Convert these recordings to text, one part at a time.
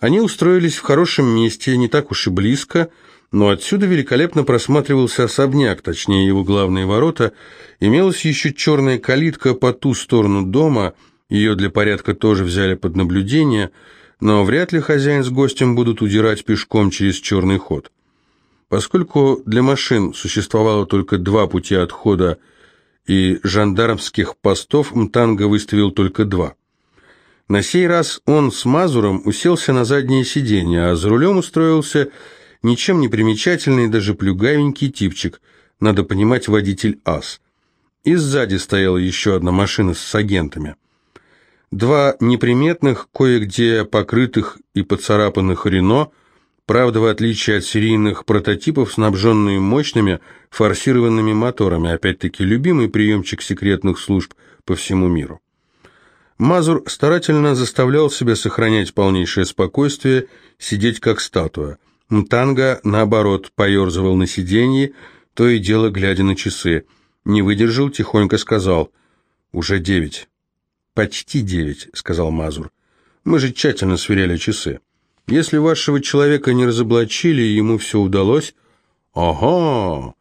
Они устроились в хорошем месте, не так уж и близко, но отсюда великолепно просматривался особняк, точнее его главные ворота, имелась еще черная калитка по ту сторону дома, ее для порядка тоже взяли под наблюдение, но вряд ли хозяин с гостем будут удирать пешком через черный ход. Поскольку для машин существовало только два пути отхода и жандармских постов, Мтанга выставил только два. На сей раз он с Мазуром уселся на заднее сиденье, а за рулем устроился ничем не примечательный, даже плюгавенький типчик, надо понимать, водитель АС. И сзади стояла еще одна машина с агентами. Два неприметных, кое-где покрытых и поцарапанных Рено, правда, в отличие от серийных прототипов, снабженные мощными форсированными моторами, опять-таки любимый приемчик секретных служб по всему миру. Мазур старательно заставлял себя сохранять полнейшее спокойствие, сидеть как статуя – Мтанга, наоборот, поерзывал на сиденье, то и дело глядя на часы. Не выдержал, тихонько сказал. «Уже девять». «Почти девять», — сказал Мазур. «Мы же тщательно сверяли часы. Если вашего человека не разоблачили, ему все удалось...» «Ого!»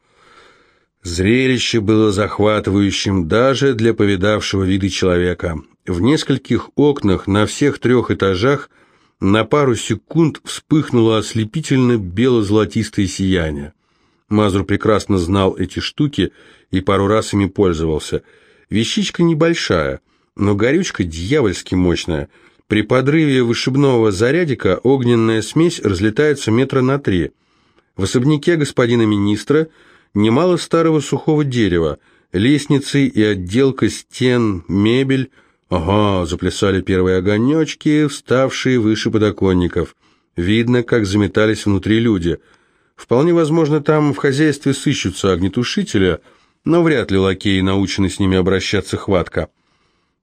Зрелище было захватывающим даже для повидавшего виды человека. В нескольких окнах на всех трех этажах – на пару секунд вспыхнуло ослепительно бело-золотистое сияние. Мазур прекрасно знал эти штуки и пару раз ими пользовался. Вещичка небольшая, но горючка дьявольски мощная. При подрыве вышибного зарядика огненная смесь разлетается метра на три. В особняке господина министра немало старого сухого дерева, лестницы и отделка стен, мебель – Ага, заплясали первые огонечки, вставшие выше подоконников. Видно, как заметались внутри люди. Вполне возможно, там в хозяйстве сыщутся огнетушителя, но вряд ли лакеи научены с ними обращаться хватко.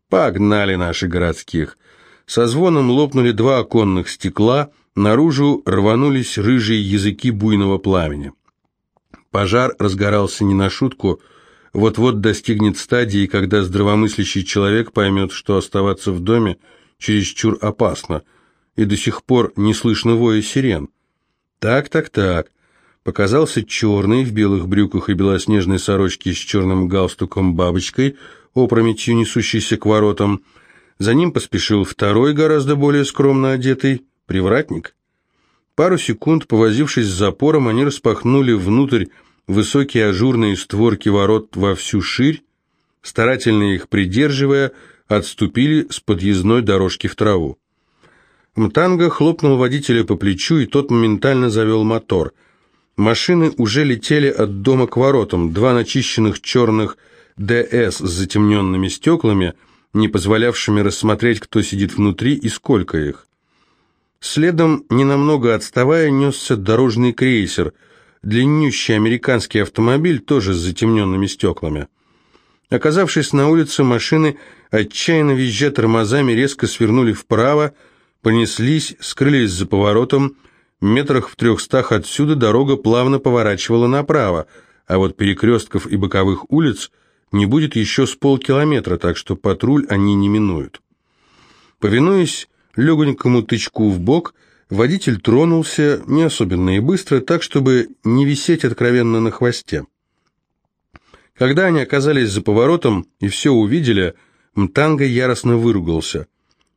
Погнали наши городских. Со звоном лопнули два оконных стекла, наружу рванулись рыжие языки буйного пламени. Пожар разгорался не на шутку, вот-вот достигнет стадии, когда здравомыслящий человек поймет, что оставаться в доме чересчур опасно, и до сих пор не слышно воя сирен. Так, так, так. Показался черный в белых брюках и белоснежной сорочке с черным галстуком бабочкой, опрометью несущийся к воротам. За ним поспешил второй, гораздо более скромно одетый, привратник. Пару секунд, повозившись с запором, они распахнули внутрь высокие ажурные створки ворот во всю ширь, старательно их придерживая, отступили с подъездной дорожки в траву. Мтанга хлопнул водителя по плечу, и тот моментально завел мотор. Машины уже летели от дома к воротам, два начищенных черных ДС с затемненными стеклами, не позволявшими рассмотреть, кто сидит внутри и сколько их. Следом, ненамного отставая, несся дорожный крейсер – длиннющий американский автомобиль, тоже с затемненными стеклами. Оказавшись на улице, машины, отчаянно визжа тормозами, резко свернули вправо, понеслись, скрылись за поворотом. Метрах в трехстах отсюда дорога плавно поворачивала направо, а вот перекрестков и боковых улиц не будет еще с полкилометра, так что патруль они не минуют. Повинуясь легонькому тычку в бок, Водитель тронулся не особенно и быстро, так, чтобы не висеть откровенно на хвосте. Когда они оказались за поворотом и все увидели, Мтанга яростно выругался.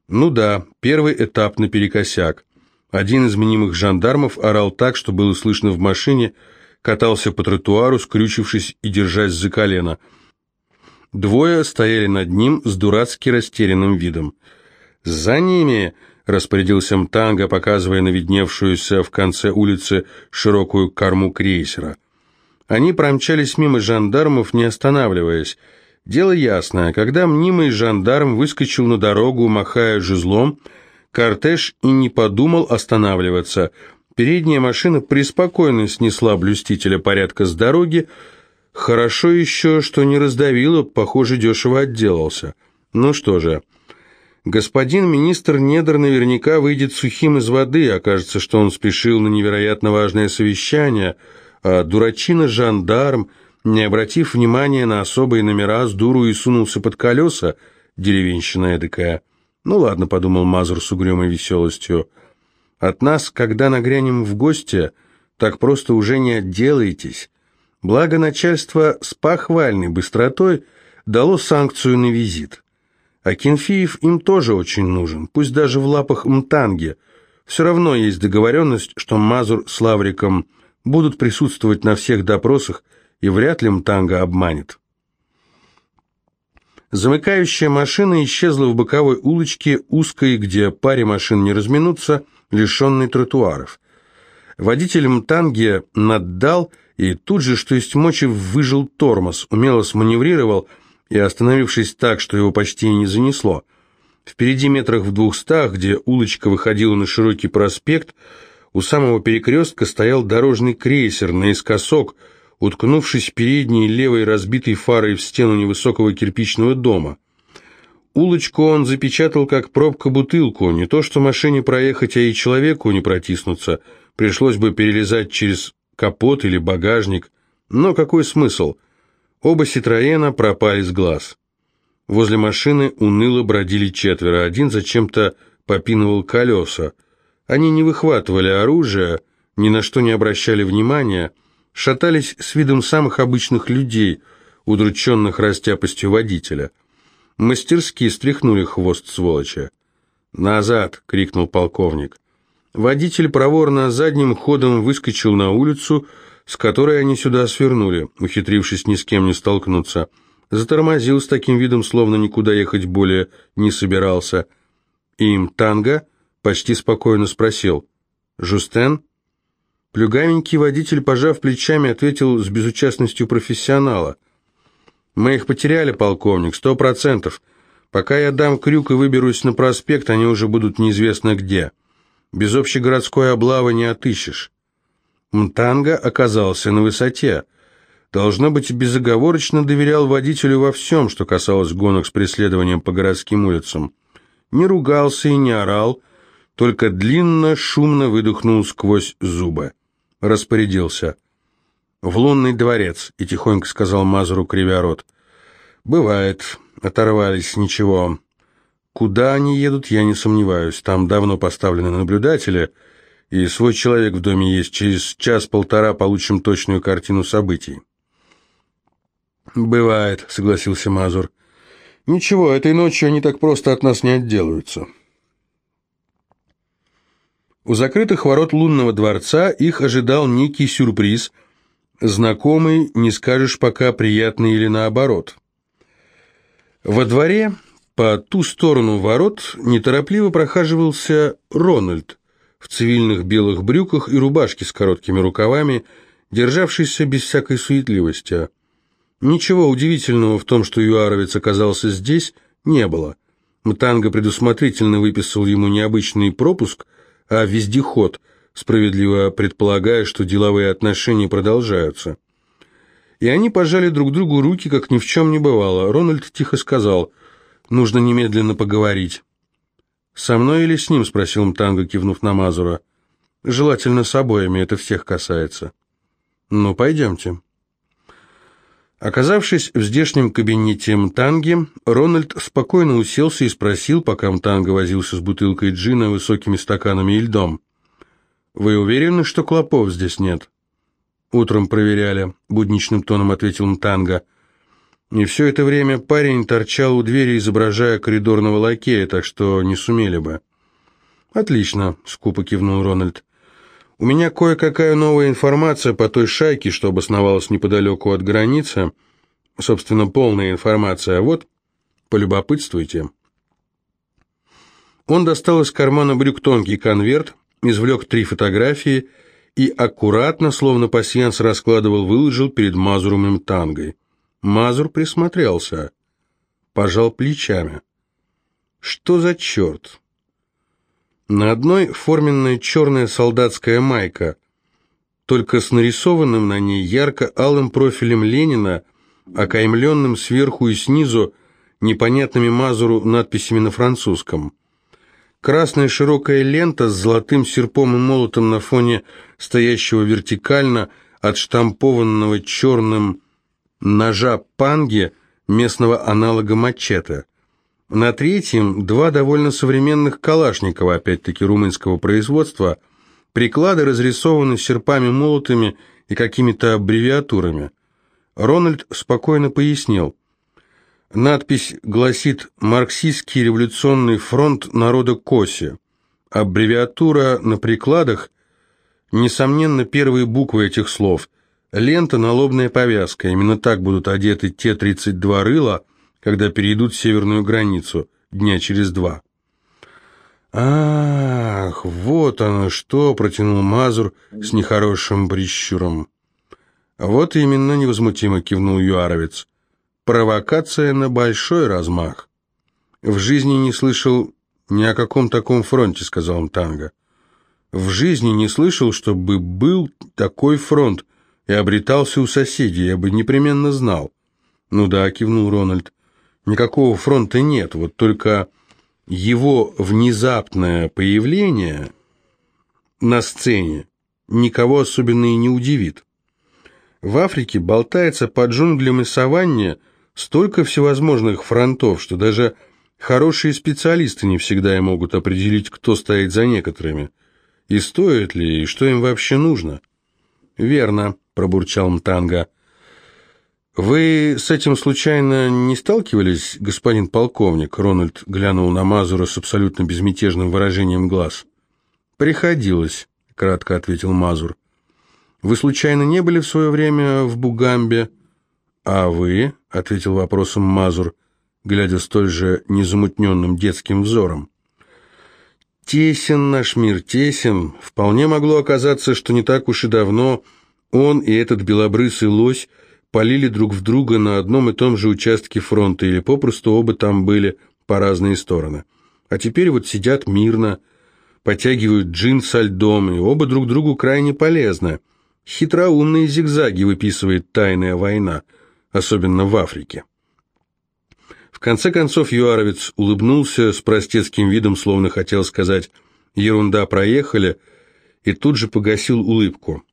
Ну да, первый этап наперекосяк. Один из мнимых жандармов орал так, что было слышно в машине, катался по тротуару, скрючившись и держась за колено. Двое стояли над ним с дурацки растерянным видом. За ними распорядился Мтанга, показывая на видневшуюся в конце улицы широкую корму крейсера. Они промчались мимо жандармов, не останавливаясь. Дело ясное, когда мнимый жандарм выскочил на дорогу, махая жезлом, кортеж и не подумал останавливаться. Передняя машина преспокойно снесла блюстителя порядка с дороги, Хорошо еще, что не раздавила, похоже, дешево отделался. Ну что же, Господин министр недр наверняка выйдет сухим из воды, окажется, что он спешил на невероятно важное совещание, а дурачина-жандарм, не обратив внимания на особые номера, с дуру и сунулся под колеса, деревенщина эдакая. Ну ладно, подумал Мазур с угрюмой веселостью. От нас, когда нагрянем в гости, так просто уже не отделаетесь. Благо начальство с похвальной быстротой дало санкцию на визит. А Кенфиев им тоже очень нужен, пусть даже в лапах Мтанги. Все равно есть договоренность, что Мазур с Лавриком будут присутствовать на всех допросах, и вряд ли Мтанга обманет. Замыкающая машина исчезла в боковой улочке, узкой, где паре машин не разминутся, лишенной тротуаров. Водитель Мтанги наддал и тут же, что есть мочи, выжил тормоз, умело сманеврировал и, остановившись так, что его почти не занесло. Впереди метрах в двухстах, где улочка выходила на широкий проспект, у самого перекрестка стоял дорожный крейсер наискосок, уткнувшись передней левой разбитой фарой в стену невысокого кирпичного дома. Улочку он запечатал, как пробка бутылку, не то что машине проехать, а и человеку не протиснуться, пришлось бы перелезать через капот или багажник, но какой смысл? Оба «Ситроена» пропали с глаз. Возле машины уныло бродили четверо, один зачем-то попинывал колеса, они не выхватывали оружие, ни на что не обращали внимания, шатались с видом самых обычных людей, удрученных растяпостью водителя. Мастерски стряхнули хвост сволоча. «Назад!» — крикнул полковник. Водитель проворно задним ходом выскочил на улицу, с которой они сюда свернули, ухитрившись ни с кем не столкнуться. Затормозил с таким видом, словно никуда ехать более не собирался. Им танго Почти спокойно спросил. «Жустен?» Плюгаменький водитель, пожав плечами, ответил с безучастностью профессионала. «Мы их потеряли, полковник, сто процентов. Пока я дам крюк и выберусь на проспект, они уже будут неизвестно где. Без общегородской облавы не отыщешь». Мтанга оказался на высоте. Должно быть, безоговорочно доверял водителю во всем, что касалось гонок с преследованием по городским улицам. Не ругался и не орал, только длинно, шумно выдохнул сквозь зубы. Распорядился. «В лунный дворец», и тихонько сказал Мазуру, кривя рот. «Бывает. Оторвались, ничего. Куда они едут, я не сомневаюсь. Там давно поставлены наблюдатели, и свой человек в доме есть. Через час-полтора получим точную картину событий». «Бывает», — согласился Мазур. «Ничего, этой ночью они так просто от нас не отделаются». У закрытых ворот лунного дворца их ожидал некий сюрприз, знакомый, не скажешь пока, приятный или наоборот. Во дворе, по ту сторону ворот, неторопливо прохаживался Рональд в цивильных белых брюках и рубашке с короткими рукавами, державшийся без всякой суетливости. Ничего удивительного в том, что юаровец оказался здесь, не было. Мтанга предусмотрительно выписал ему необычный пропуск – а вездеход, справедливо предполагая, что деловые отношения продолжаются. И они пожали друг другу руки, как ни в чем не бывало. Рональд тихо сказал, «Нужно немедленно поговорить». «Со мной или с ним?» – спросил Мтанго, кивнув на Мазура. «Желательно с обоими, это всех касается». «Ну, пойдемте». Оказавшись в здешнем кабинете Мтанги, Рональд спокойно уселся и спросил, пока Мтанга возился с бутылкой джина, высокими стаканами и льдом. «Вы уверены, что клопов здесь нет?» «Утром проверяли», — будничным тоном ответил Мтанга. И все это время парень торчал у двери, изображая коридорного лакея, так что не сумели бы. «Отлично», — скупо кивнул Рональд. У меня кое-какая новая информация по той шайке, что обосновалась неподалеку от границы. Собственно, полная информация. Вот, полюбопытствуйте. Он достал из кармана брюк тонкий конверт, извлек три фотографии и аккуратно, словно пасьянс раскладывал, выложил перед Мазуром и Тангой. Мазур присмотрелся, пожал плечами. «Что за черт?» На одной форменная черная солдатская майка, только с нарисованным на ней ярко-алым профилем Ленина, окаймленным сверху и снизу непонятными Мазуру надписями на французском. Красная широкая лента с золотым серпом и молотом на фоне стоящего вертикально отштампованного черным ножа панги местного аналога мачете. На третьем два довольно современных Калашникова, опять-таки румынского производства. Приклады разрисованы серпами-молотами и какими-то аббревиатурами. Рональд спокойно пояснил. Надпись гласит «Марксистский революционный фронт народа Коси». Аббревиатура на прикладах, несомненно, первые буквы этих слов. Лента, налобная повязка. Именно так будут одеты те 32 рыла, когда перейдут северную границу дня через два. «Ах, вот оно что!» — протянул Мазур с нехорошим прищуром. «Вот именно», — невозмутимо кивнул Юаровец. «Провокация на большой размах». «В жизни не слышал ни о каком таком фронте», — сказал он Танго. «В жизни не слышал, чтобы был такой фронт и обретался у соседей, я бы непременно знал». «Ну да», — кивнул Рональд. Никакого фронта нет, вот только его внезапное появление на сцене никого особенно и не удивит. В Африке болтается под джунглям и саванне столько всевозможных фронтов, что даже хорошие специалисты не всегда и могут определить, кто стоит за некоторыми, и стоит ли, и что им вообще нужно. «Верно», — пробурчал Мтанга, — «Вы с этим случайно не сталкивались, господин полковник?» Рональд глянул на Мазура с абсолютно безмятежным выражением глаз. «Приходилось», — кратко ответил Мазур. «Вы случайно не были в свое время в Бугамбе?» «А вы?» — ответил вопросом Мазур, глядя столь же незамутненным детским взором. «Тесен наш мир, тесен. Вполне могло оказаться, что не так уж и давно он и этот белобрысый лось — полили друг в друга на одном и том же участке фронта, или попросту оба там были по разные стороны. А теперь вот сидят мирно, потягивают джин со льдом, и оба друг другу крайне полезны. Хитроумные зигзаги выписывает тайная война, особенно в Африке. В конце концов Юаровец улыбнулся с простецким видом, словно хотел сказать «ерунда, проехали», и тут же погасил улыбку.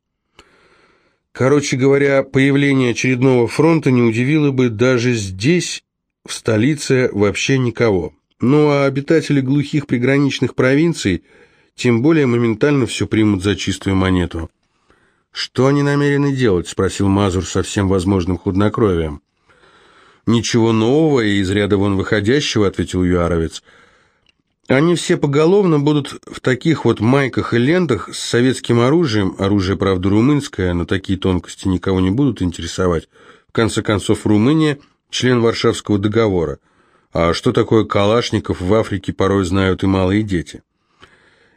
Короче говоря, появление очередного фронта не удивило бы даже здесь, в столице, вообще никого. Ну а обитатели глухих приграничных провинций тем более моментально все примут за чистую монету. «Что они намерены делать?» – спросил Мазур со всем возможным худнокровием. «Ничего нового и из ряда вон выходящего», – ответил Юаровец – они все поголовно будут в таких вот майках и лентах с советским оружием, оружие, правда, румынское, но такие тонкости никого не будут интересовать. В конце концов, Румыния – член Варшавского договора. А что такое калашников в Африке порой знают и малые дети.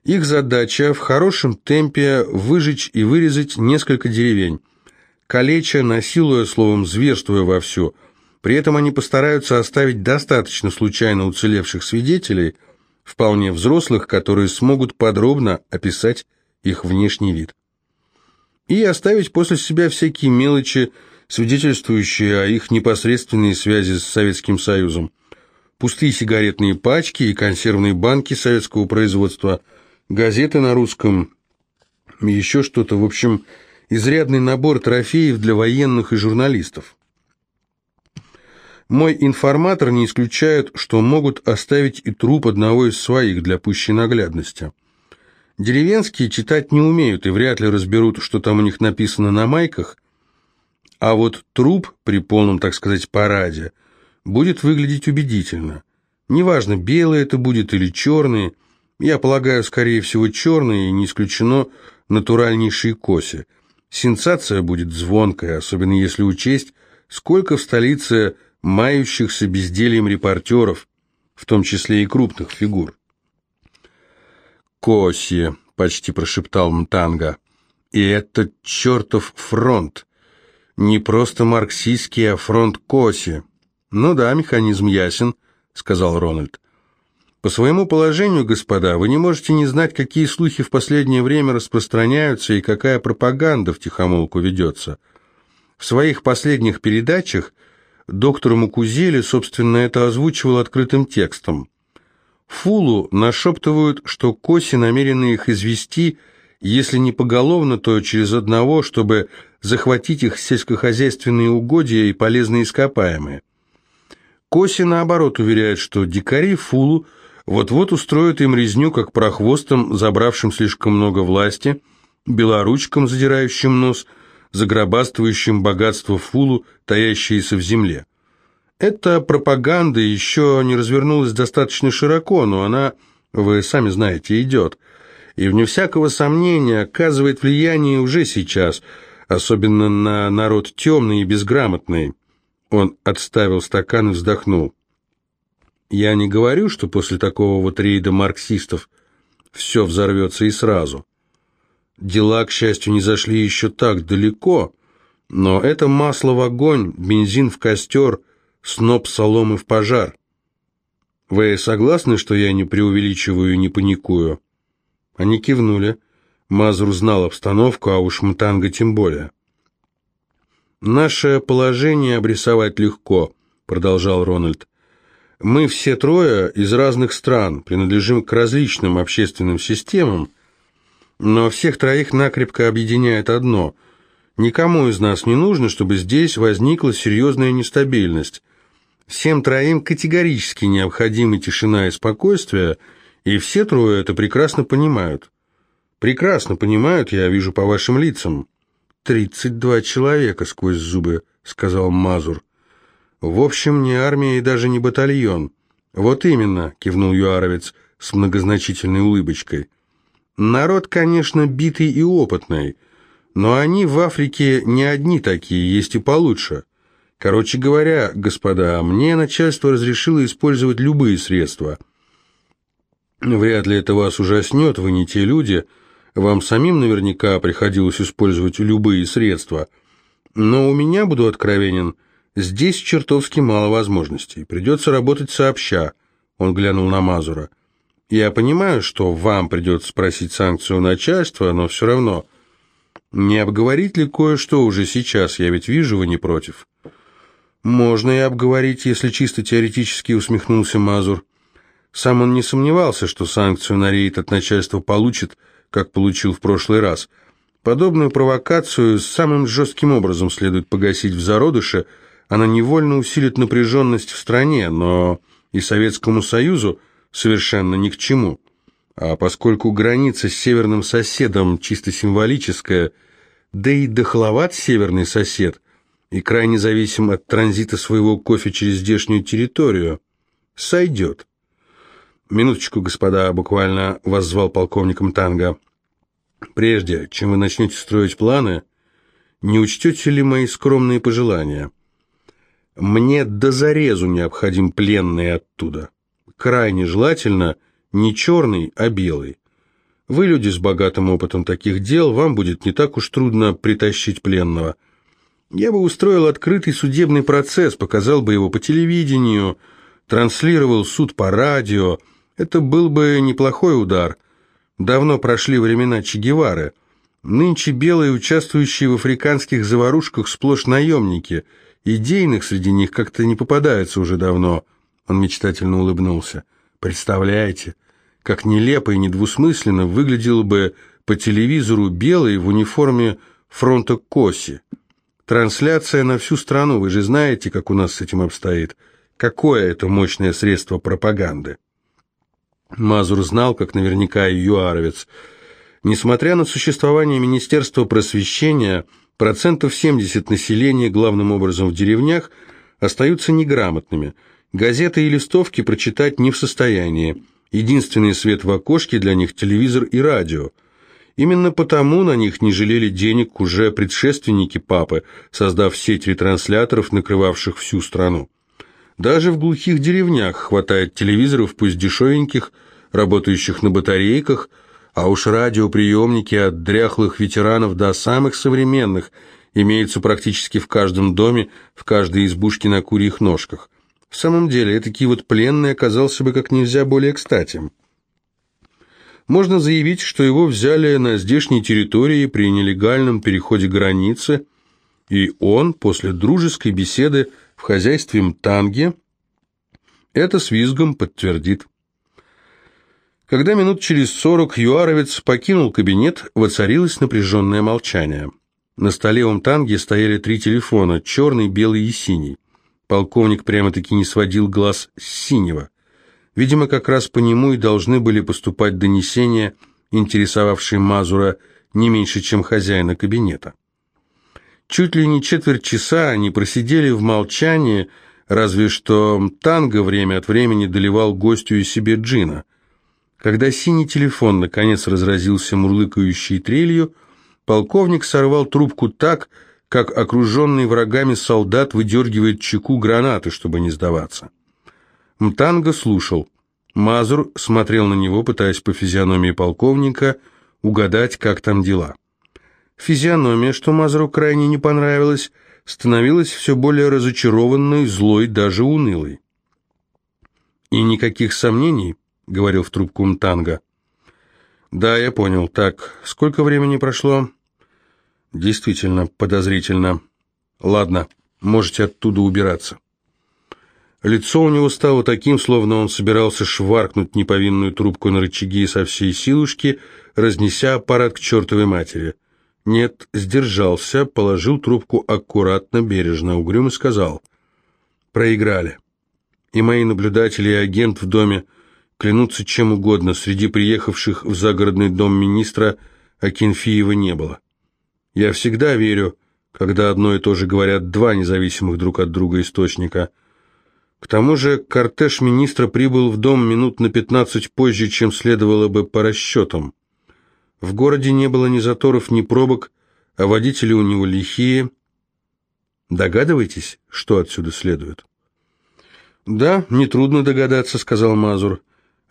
Их задача в хорошем темпе выжечь и вырезать несколько деревень, калеча, насилуя, словом, зверствуя вовсю. При этом они постараются оставить достаточно случайно уцелевших свидетелей – вполне взрослых, которые смогут подробно описать их внешний вид. И оставить после себя всякие мелочи, свидетельствующие о их непосредственной связи с Советским Союзом. Пустые сигаретные пачки и консервные банки советского производства, газеты на русском, еще что-то, в общем, изрядный набор трофеев для военных и журналистов. Мой информатор не исключает, что могут оставить и труп одного из своих для пущей наглядности. Деревенские читать не умеют и вряд ли разберут, что там у них написано на майках, а вот труп при полном, так сказать, параде будет выглядеть убедительно. Неважно, белый это будет или черный, я полагаю, скорее всего, черный, и не исключено натуральнейшие коси. Сенсация будет звонкая, особенно если учесть, сколько в столице мающихся бездельем репортеров, в том числе и крупных фигур. «Коси», — почти прошептал Мтанга, — «и это чертов фронт. Не просто марксистский, а фронт Коси». «Ну да, механизм ясен», — сказал Рональд. «По своему положению, господа, вы не можете не знать, какие слухи в последнее время распространяются и какая пропаганда втихомолку ведется. В своих последних передачах Доктор Мукузели, собственно, это озвучивал открытым текстом. Фулу нашептывают, что Коси намерены их извести, если не поголовно, то через одного, чтобы захватить их сельскохозяйственные угодья и полезные ископаемые. Коси, наоборот, уверяет, что дикари Фулу вот-вот устроят им резню, как прохвостам, забравшим слишком много власти, белоручкам, задирающим нос, загробаствующим богатство Фулу, таящееся в земле. Эта пропаганда еще не развернулась достаточно широко, но она, вы сами знаете, идет. И, вне всякого сомнения, оказывает влияние уже сейчас, особенно на народ темный и безграмотный. Он отставил стакан и вздохнул. Я не говорю, что после такого вот рейда марксистов все взорвется и сразу. Дела, к счастью, не зашли еще так далеко, но это масло в огонь, бензин в костер, сноп соломы в пожар. Вы согласны, что я не преувеличиваю и не паникую? Они кивнули. Мазур знал обстановку, а уж Мтанга тем более. «Наше положение обрисовать легко», — продолжал Рональд. «Мы все трое из разных стран, принадлежим к различным общественным системам, но всех троих накрепко объединяет одно. Никому из нас не нужно, чтобы здесь возникла серьезная нестабильность. Всем троим категорически необходимы тишина и спокойствие, и все трое это прекрасно понимают. Прекрасно понимают, я вижу по вашим лицам». «Тридцать два человека сквозь зубы», — сказал Мазур. «В общем, не армия и даже не батальон». «Вот именно», — кивнул Юаровец с многозначительной улыбочкой. «Народ, конечно, битый и опытный, но они в Африке не одни такие, есть и получше. Короче говоря, господа, мне начальство разрешило использовать любые средства. Вряд ли это вас ужаснет, вы не те люди», — вам самим наверняка приходилось использовать любые средства. Но у меня, буду откровенен, здесь чертовски мало возможностей. Придется работать сообща. Он глянул на Мазура. Я понимаю, что вам придется спросить санкцию начальства, но все равно... Не обговорить ли кое-что уже сейчас? Я ведь вижу, вы не против. Можно и обговорить, если чисто теоретически усмехнулся Мазур. Сам он не сомневался, что санкцию на рейд от начальства получит, как получил в прошлый раз. Подобную провокацию самым жестким образом следует погасить в зародыше, она невольно усилит напряженность в стране, но и Советскому Союзу совершенно ни к чему. А поскольку граница с северным соседом чисто символическая, да и дохловат северный сосед, и крайне зависим от транзита своего кофе через здешнюю территорию, сойдет. «Минуточку, господа», — буквально воззвал полковником Танго. «Прежде, чем вы начнете строить планы, не учтете ли мои скромные пожелания? Мне до зарезу необходим пленный оттуда. Крайне желательно не черный, а белый. Вы люди с богатым опытом таких дел, вам будет не так уж трудно притащить пленного. Я бы устроил открытый судебный процесс, показал бы его по телевидению, транслировал суд по радио, это был бы неплохой удар. Давно прошли времена Че Гевары. Нынче белые, участвующие в африканских заварушках, сплошь наемники. Идейных среди них как-то не попадаются уже давно. Он мечтательно улыбнулся. Представляете, как нелепо и недвусмысленно выглядел бы по телевизору белый в униформе фронта Коси. Трансляция на всю страну, вы же знаете, как у нас с этим обстоит. Какое это мощное средство пропаганды? Мазур знал, как наверняка и Юаровец. Несмотря на существование Министерства просвещения, процентов 70 населения, главным образом в деревнях, остаются неграмотными. Газеты и листовки прочитать не в состоянии. Единственный свет в окошке для них – телевизор и радио. Именно потому на них не жалели денег уже предшественники папы, создав сеть ретрансляторов, накрывавших всю страну. Даже в глухих деревнях хватает телевизоров, пусть дешевеньких, работающих на батарейках, а уж радиоприемники от дряхлых ветеранов до самых современных имеются практически в каждом доме, в каждой избушке на курьих ножках. В самом деле, этакий вот пленный оказался бы как нельзя более кстати. Можно заявить, что его взяли на здешней территории при нелегальном переходе границы, и он после дружеской беседы в хозяйстве Мтанги это с визгом подтвердит. Когда минут через сорок юаровец покинул кабинет, воцарилось напряженное молчание. На столе у Мтанги стояли три телефона, черный, белый и синий. Полковник прямо-таки не сводил глаз с синего. Видимо, как раз по нему и должны были поступать донесения, интересовавшие Мазура не меньше, чем хозяина кабинета. Чуть ли не четверть часа они просидели в молчании, разве что танго время от времени доливал гостю и себе джина. Когда синий телефон наконец разразился мурлыкающей трелью, полковник сорвал трубку так, как окруженный врагами солдат выдергивает чеку гранаты, чтобы не сдаваться. Мтанга слушал. Мазур смотрел на него, пытаясь по физиономии полковника угадать, как там дела. Физиономия, что Мазуру крайне не понравилась, становилась все более разочарованной, злой, даже унылой. «И никаких сомнений?» — говорил в трубку Мтанга. «Да, я понял. Так, сколько времени прошло?» «Действительно подозрительно. Ладно, можете оттуда убираться». Лицо у него стало таким, словно он собирался шваркнуть неповинную трубку на рычаги со всей силушки, разнеся аппарат к чертовой матери. Нет, сдержался, положил трубку аккуратно, бережно, угрюмо сказал. Проиграли. И мои наблюдатели и агент в доме клянутся чем угодно, среди приехавших в загородный дом министра Акинфиева не было. Я всегда верю, когда одно и то же говорят два независимых друг от друга источника. К тому же кортеж министра прибыл в дом минут на пятнадцать позже, чем следовало бы по расчетам. В городе не было ни заторов, ни пробок, а водители у него лихие. Догадываетесь, что отсюда следует? «Да, нетрудно догадаться», — сказал Мазур.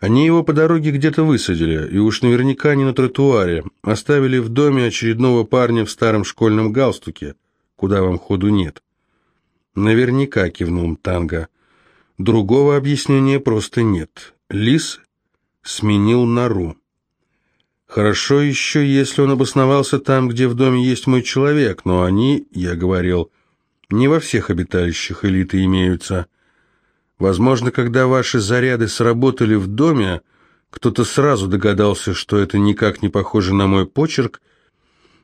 «Они его по дороге где-то высадили, и уж наверняка не на тротуаре. Оставили в доме очередного парня в старом школьном галстуке, куда вам ходу нет». «Наверняка», — кивнул Танго. «Другого объяснения просто нет. Лис сменил нору». Хорошо еще, если он обосновался там, где в доме есть мой человек, но они, я говорил, не во всех обиталищах элиты имеются. Возможно, когда ваши заряды сработали в доме, кто-то сразу догадался, что это никак не похоже на мой почерк,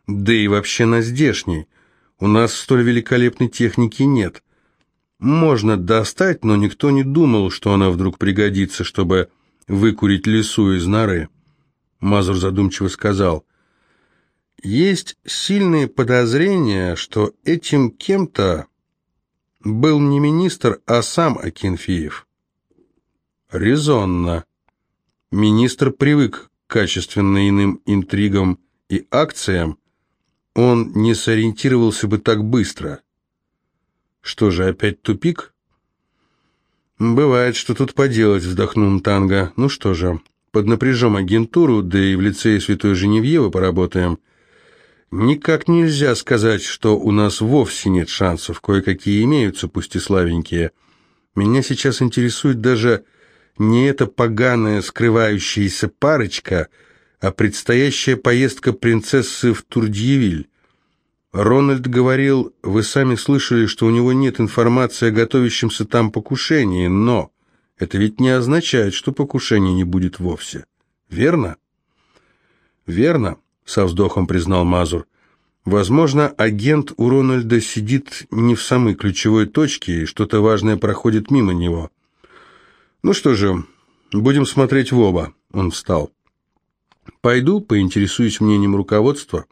да и вообще на здешний. У нас столь великолепной техники нет. Можно достать, но никто не думал, что она вдруг пригодится, чтобы выкурить лесу из норы. Мазур задумчиво сказал, «Есть сильные подозрения, что этим кем-то был не министр, а сам Акинфеев». «Резонно. Министр привык к качественно иным интригам и акциям, он не сориентировался бы так быстро». «Что же, опять тупик?» «Бывает, что тут поделать», — вздохнул Танго. «Ну что же, поднапряжем агентуру, да и в лицее Святой Женевьевы поработаем. Никак нельзя сказать, что у нас вовсе нет шансов, кое-какие имеются, пусть и слабенькие. Меня сейчас интересует даже не эта поганая скрывающаяся парочка, а предстоящая поездка принцессы в Турдьевиль. Рональд говорил, вы сами слышали, что у него нет информации о готовящемся там покушении, но... Это ведь не означает, что покушения не будет вовсе. Верно? Верно, со вздохом признал Мазур. Возможно, агент у Рональда сидит не в самой ключевой точке, и что-то важное проходит мимо него. Ну что же, будем смотреть в оба. Он встал. Пойду, поинтересуюсь мнением руководства.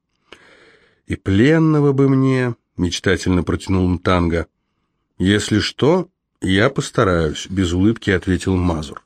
И пленного бы мне, мечтательно протянул Мтанга. Если что, «Я постараюсь», — без улыбки ответил Мазур.